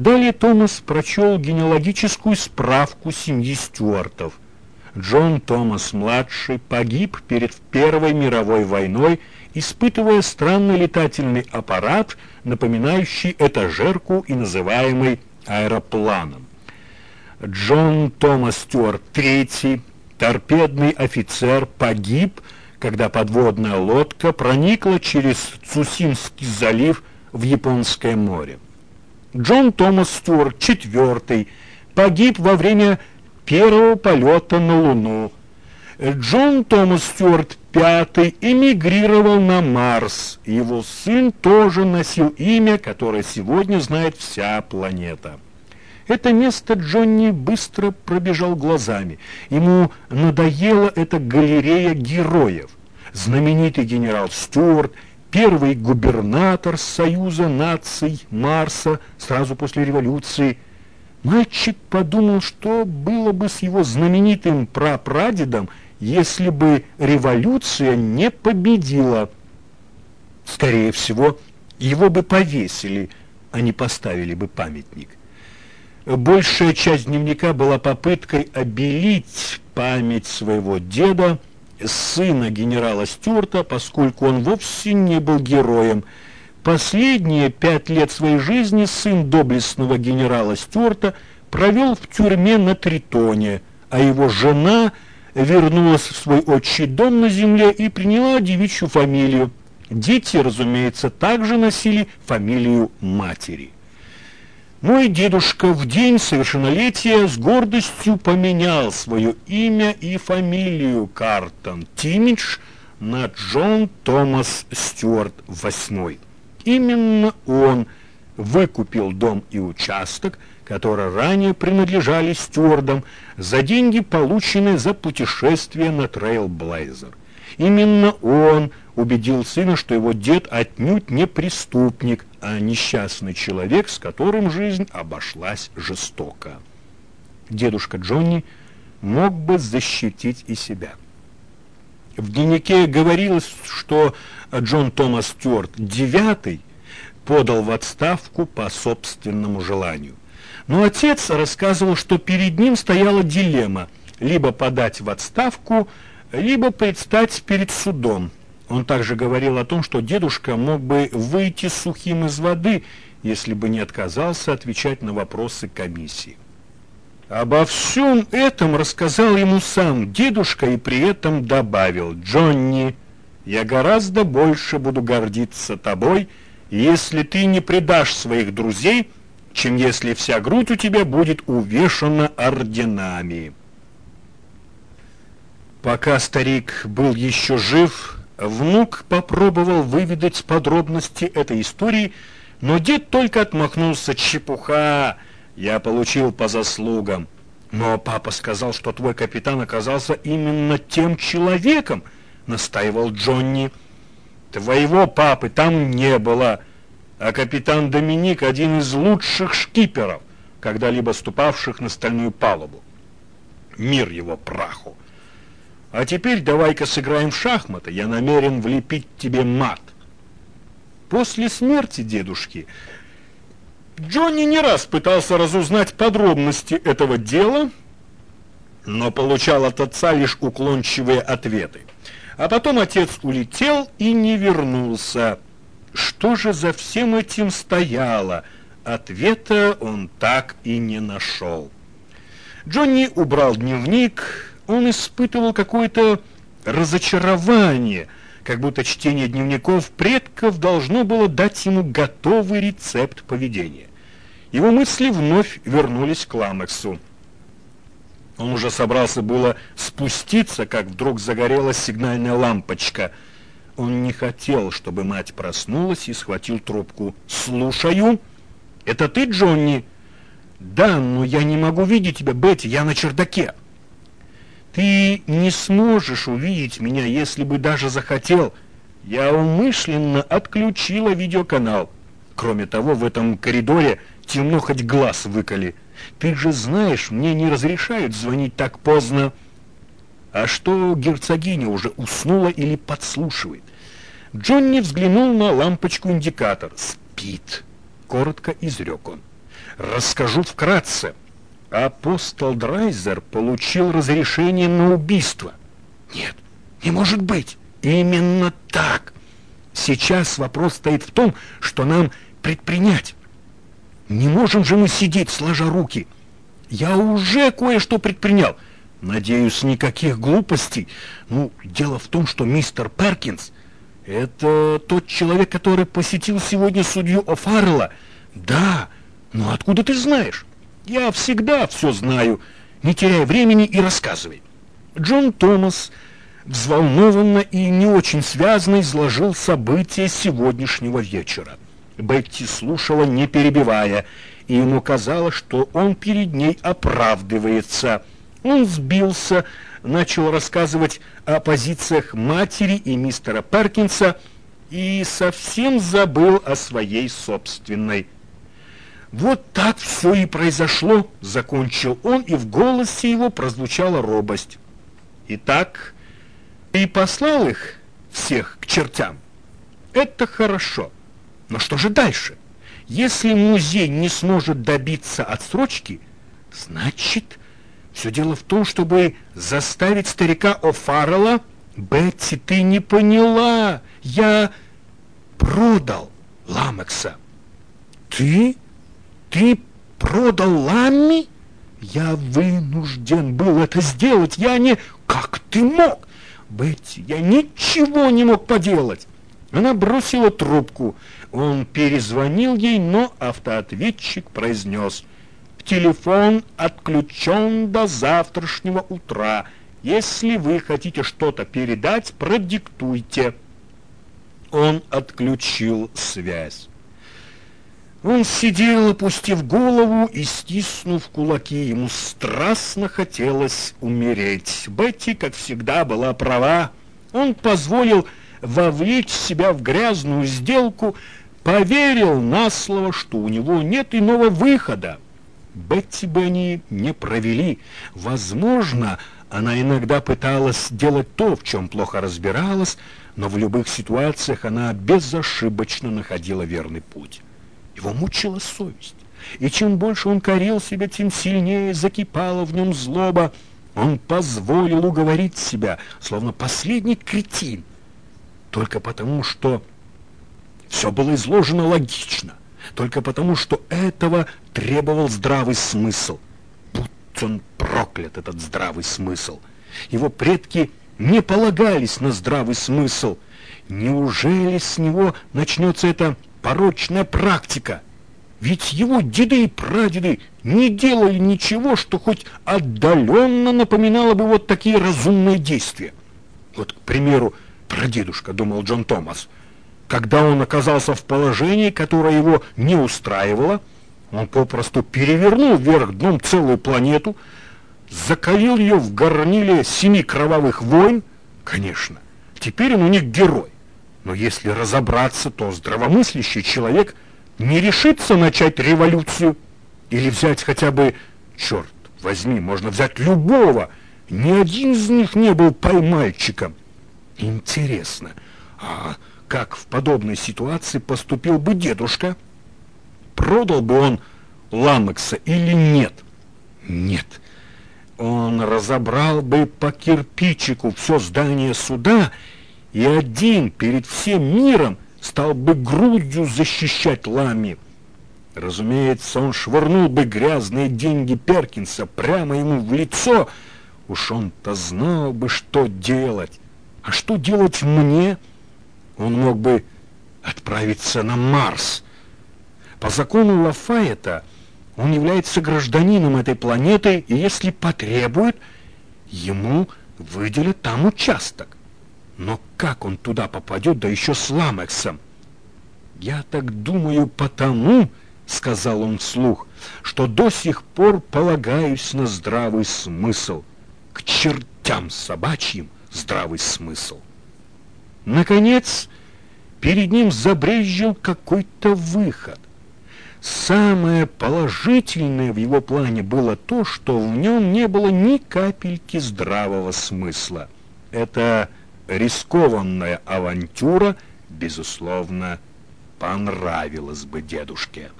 Далее Томас прочел генеалогическую справку семьи Стюартов. Джон Томас-младший погиб перед Первой мировой войной, испытывая странный летательный аппарат, напоминающий этажерку и называемый аэропланом. Джон Томас Стюарт III, торпедный офицер, погиб, когда подводная лодка проникла через Цусимский залив в Японское море. Джон Томас Стюарт IV погиб во время первого полета на Луну. Джон Томас Стюарт V эмигрировал на Марс. Его сын тоже носил имя, которое сегодня знает вся планета. Это место Джонни быстро пробежал глазами. Ему надоела эта галерея героев. Знаменитый генерал Стюарт, первый губернатор Союза наций Марса сразу после революции. Мальчик подумал, что было бы с его знаменитым прапрадедом, если бы революция не победила. Скорее всего, его бы повесили, а не поставили бы памятник. Большая часть дневника была попыткой обелить память своего деда, сына генерала Стюарта, поскольку он вовсе не был героем. Последние пять лет своей жизни сын доблестного генерала Стюарта провел в тюрьме на Тритоне, а его жена вернулась в свой отчий дом на земле и приняла девичью фамилию. Дети, разумеется, также носили фамилию матери. Мой дедушка в день совершеннолетия с гордостью поменял свое имя и фамилию Картон Тимидж на Джон Томас Стюарт VIII. Именно он выкупил дом и участок, которые ранее принадлежали Стюартам, за деньги, полученные за путешествие на Трейлблейзер. Именно он убедил сына, что его дед отнюдь не преступник, а несчастный человек, с которым жизнь обошлась жестоко. Дедушка Джонни мог бы защитить и себя. В дневнике говорилось, что Джон Томас Стюарт девятый подал в отставку по собственному желанию. Но отец рассказывал, что перед ним стояла дилемма – либо подать в отставку, либо предстать перед судом. Он также говорил о том, что дедушка мог бы выйти сухим из воды, если бы не отказался отвечать на вопросы комиссии. Обо всем этом рассказал ему сам дедушка и при этом добавил, «Джонни, я гораздо больше буду гордиться тобой, если ты не предашь своих друзей, чем если вся грудь у тебя будет увешана орденами». Пока старик был еще жив, внук попробовал выведать подробности этой истории, но дед только отмахнулся чепуха. Я получил по заслугам. Но папа сказал, что твой капитан оказался именно тем человеком, настаивал Джонни. Твоего папы там не было, а капитан Доминик один из лучших шкиперов, когда-либо ступавших на стальную палубу. Мир его праху. А теперь давай-ка сыграем в шахматы, я намерен влепить тебе мат. После смерти дедушки Джонни не раз пытался разузнать подробности этого дела, но получал от отца лишь уклончивые ответы. А потом отец улетел и не вернулся. Что же за всем этим стояло? Ответа он так и не нашел. Джонни убрал дневник, он испытывал какое-то разочарование, как будто чтение дневников предков должно было дать ему готовый рецепт поведения. Его мысли вновь вернулись к Ламексу. Он уже собрался было спуститься, как вдруг загорелась сигнальная лампочка. Он не хотел, чтобы мать проснулась и схватил трубку. «Слушаю. Это ты, Джонни?» «Да, но я не могу видеть тебя, Бетти, я на чердаке». Ты не сможешь увидеть меня, если бы даже захотел. Я умышленно отключила видеоканал. Кроме того, в этом коридоре темно хоть глаз выколи. Ты же знаешь, мне не разрешают звонить так поздно. А что герцогиня уже уснула или подслушивает? Джонни взглянул на лампочку-индикатор. «Спит», — коротко изрек он. расскажу вкратце. Апостол Драйзер получил разрешение на убийство. Нет, не может быть. Именно так. Сейчас вопрос стоит в том, что нам предпринять. Не можем же мы сидеть, сложа руки. Я уже кое-что предпринял. Надеюсь, никаких глупостей. Ну, дело в том, что мистер Перкинс — это тот человек, который посетил сегодня судью О'Фаррелла. Да, но откуда ты знаешь? Я всегда все знаю. Не теряй времени и рассказывай. Джон Томас взволнованно и не очень связно изложил события сегодняшнего вечера. Бетти слушала, не перебивая, и ему казалось, что он перед ней оправдывается. Он сбился, начал рассказывать о позициях матери и мистера Перкинса и совсем забыл о своей собственной. «Вот так все и произошло», — закончил он, и в голосе его прозвучала робость. «Итак, и послал их всех к чертям. Это хорошо. Но что же дальше? Если музей не сможет добиться отсрочки, значит, все дело в том, чтобы заставить старика О'Фаррелла... Бетти, ты не поняла. Я продал Ламекса. Ты? Ты продал Ламми? Я вынужден был это сделать. Я не... Как ты мог? Бетти, я ничего не мог поделать. Она бросила трубку. Он перезвонил ей, но автоответчик произнес. Телефон отключен до завтрашнего утра. Если вы хотите что-то передать, продиктуйте. Он отключил связь. Он сидел, опустив голову и стиснув кулаки. Ему страстно хотелось умереть. Бетти, как всегда, была права. Он позволил вовлечь себя в грязную сделку, поверил на слово, что у него нет иного выхода. Бетти бы они не провели. Возможно, она иногда пыталась делать то, в чем плохо разбиралась, но в любых ситуациях она безошибочно находила верный путь. Его мучила совесть. И чем больше он корил себя, тем сильнее закипала в нем злоба. Он позволил уговорить себя, словно последний кретин, только потому, что все было изложено логично, только потому, что этого требовал здравый смысл. Будь он проклят, этот здравый смысл. Его предки не полагались на здравый смысл. Неужели с него начнется эта порочная практика. Ведь его деды и прадеды не делали ничего, что хоть отдаленно напоминало бы вот такие разумные действия. Вот, к примеру, прадедушка, думал Джон Томас, когда он оказался в положении, которое его не устраивало, он попросту перевернул вверх дном целую планету, закалил ее в горниле семи кровавых войн. Конечно, теперь он у них герой. Но если разобраться, то здравомыслящий человек не решится начать революцию или взять хотя бы, черт возьми, можно взять любого, ни один из них не был поймальчиком. Интересно, а как в подобной ситуации поступил бы дедушка? Продал бы он Ламекса или нет? Нет. Он разобрал бы по кирпичику все здание суда и один перед всем миром стал бы грудью защищать Лами. Разумеется, он швырнул бы грязные деньги Перкинса прямо ему в лицо. Уж он-то знал бы, что делать. А что делать мне? Он мог бы отправиться на Марс. По закону Лафайета он является гражданином этой планеты, и если потребует, ему выделят там участок. Но как он туда попадет, да еще с Ламексом? Я так думаю потому, сказал он вслух, что до сих пор полагаюсь на здравый смысл. К чертям собачьим здравый смысл. Наконец, перед ним забрезжил какой-то выход. Самое положительное в его плане было то, что в нем не было ни капельки здравого смысла. Это рискованная авантюра, безусловно, понравилась бы дедушке.